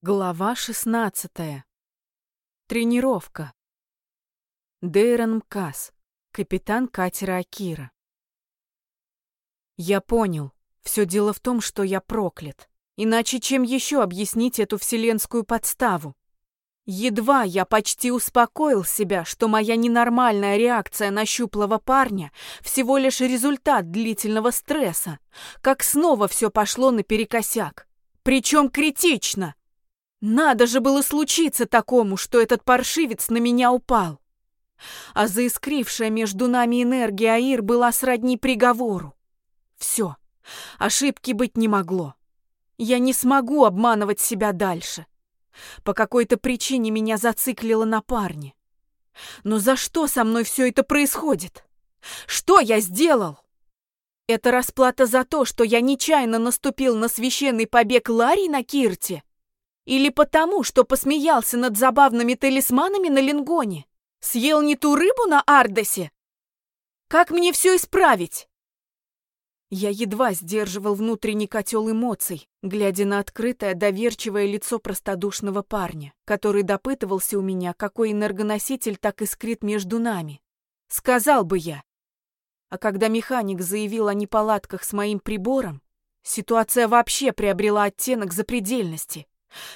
Глава 16. Тренировка. Дейрон Мкас, капитан катера Акира. Я понял. Все дело в том, что я проклят. Иначе чем еще объяснить эту вселенскую подставу? Едва я почти успокоил себя, что моя ненормальная реакция на щуплого парня всего лишь результат длительного стресса, как снова все пошло наперекосяк. Причем критично. Надо же было случиться такому, что этот паршивец на меня упал. А заискрившая между нами энергия Аир была сродни приговору. Все, ошибки быть не могло. Я не смогу обманывать себя дальше. По какой-то причине меня зациклило на парне. Но за что со мной все это происходит? Что я сделал? Это расплата за то, что я нечаянно наступил на священный побег Ларри на Кирте? Или потому, что посмеялся над забавными талисманами на Лингоне? Съел не ту рыбу на Ардосе? Как мне все исправить? Я едва сдерживал внутренний котел эмоций, глядя на открытое, доверчивое лицо простодушного парня, который допытывался у меня, какой энергоноситель так искрит между нами. Сказал бы я. А когда механик заявил о неполадках с моим прибором, ситуация вообще приобрела оттенок запредельности.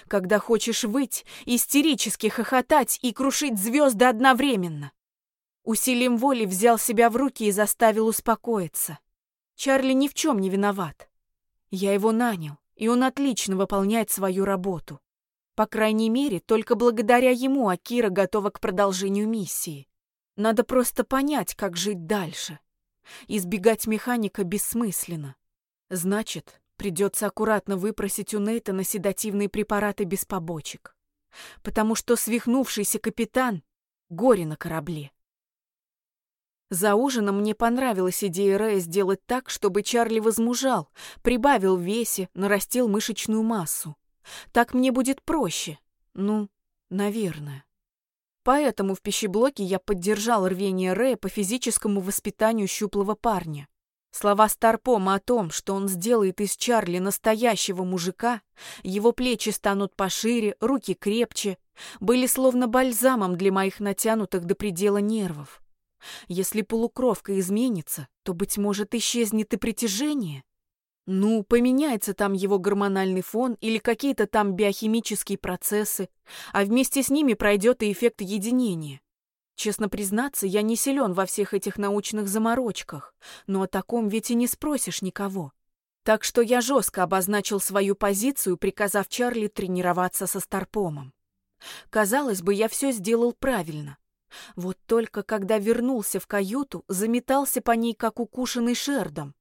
Когда хочешь выть, истерически хохотать и крушить звезды одновременно. Усилием воли взял себя в руки и заставил успокоиться. Чарли ни в чем не виноват. Я его нанял, и он отлично выполняет свою работу. По крайней мере, только благодаря ему Акира готова к продолжению миссии. Надо просто понять, как жить дальше. Избегать механика бессмысленно. Значит, Придется аккуратно выпросить у Нейтана седативные препараты без побочек. Потому что свихнувшийся капитан — горе на корабле. За ужином мне понравилась идея Рэя сделать так, чтобы Чарли возмужал, прибавил в весе, нарастил мышечную массу. Так мне будет проще. Ну, наверное. Поэтому в пищеблоке я поддержал рвение Рэя по физическому воспитанию щуплого парня. Слова Старпома о том, что он сделает из Чарли настоящего мужика, его плечи станут пошире, руки крепче, были словно бальзамом для моих натянутых до предела нервов. Если полукровка изменится, то, быть может, исчезнет и притяжение. Ну, поменяется там его гормональный фон или какие-то там биохимические процессы, а вместе с ними пройдет и эффект единения. Честно признаться, я не силен во всех этих научных заморочках, но о таком ведь и не спросишь никого. Так что я жестко обозначил свою позицию, приказав Чарли тренироваться со Старпомом. Казалось бы, я все сделал правильно. Вот только когда вернулся в каюту, заметался по ней, как укушенный шердом.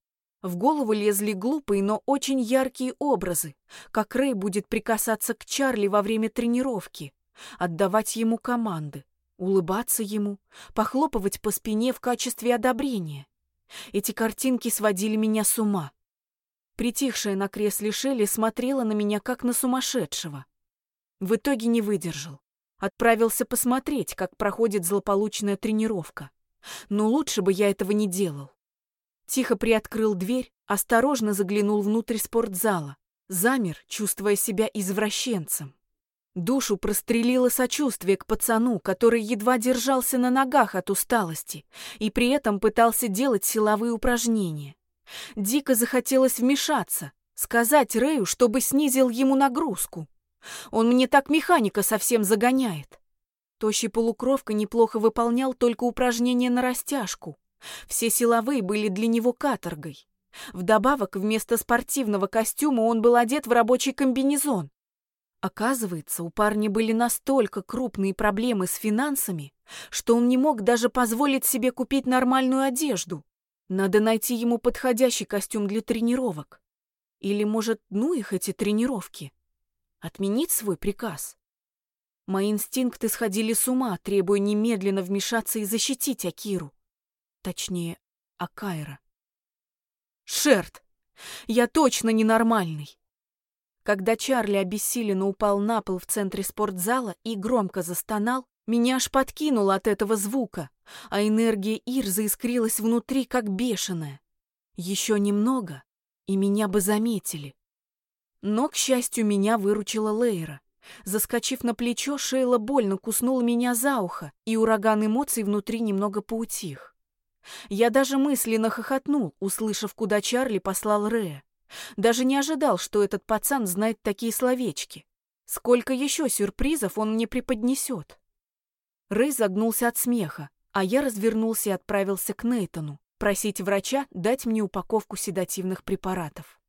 В голову лезли глупые, но очень яркие образы, как Рэй будет прикасаться к Чарли во время тренировки, отдавать ему команды улыбаться ему, похлопывать по спине в качестве одобрения. Эти картинки сводили меня с ума. Притихшая на кресле Шелли смотрела на меня, как на сумасшедшего. В итоге не выдержал. Отправился посмотреть, как проходит злополучная тренировка. Но лучше бы я этого не делал. Тихо приоткрыл дверь, осторожно заглянул внутрь спортзала. Замер, чувствуя себя извращенцем. Душу прострелило сочувствие к пацану, который едва держался на ногах от усталости и при этом пытался делать силовые упражнения. Дико захотелось вмешаться, сказать Рэю, чтобы снизил ему нагрузку. Он мне так механика совсем загоняет. Тощий полукровка неплохо выполнял только упражнения на растяжку. Все силовые были для него каторгой. Вдобавок, вместо спортивного костюма он был одет в рабочий комбинезон. Оказывается, у парня были настолько крупные проблемы с финансами, что он не мог даже позволить себе купить нормальную одежду. Надо найти ему подходящий костюм для тренировок. Или, может, ну их эти тренировки? Отменить свой приказ? Мои инстинкты сходили с ума, требуя немедленно вмешаться и защитить Акиру. Точнее, Акайра. Шерт! Я точно ненормальный. Когда Чарли обессиленно упал на пол в центре спортзала и громко застонал, меня аж подкинуло от этого звука, а энергия Ир заискрилась внутри, как бешеная. Еще немного, и меня бы заметили. Но, к счастью, меня выручила Лейра. Заскочив на плечо, Шейла больно куснула меня за ухо, и ураган эмоций внутри немного поутих. Я даже мысленно хохотнул, услышав, куда Чарли послал Рэя. Даже не ожидал, что этот пацан знает такие словечки. Сколько еще сюрпризов он мне преподнесет? Рэй загнулся от смеха, а я развернулся и отправился к Нейтону, просить врача дать мне упаковку седативных препаратов.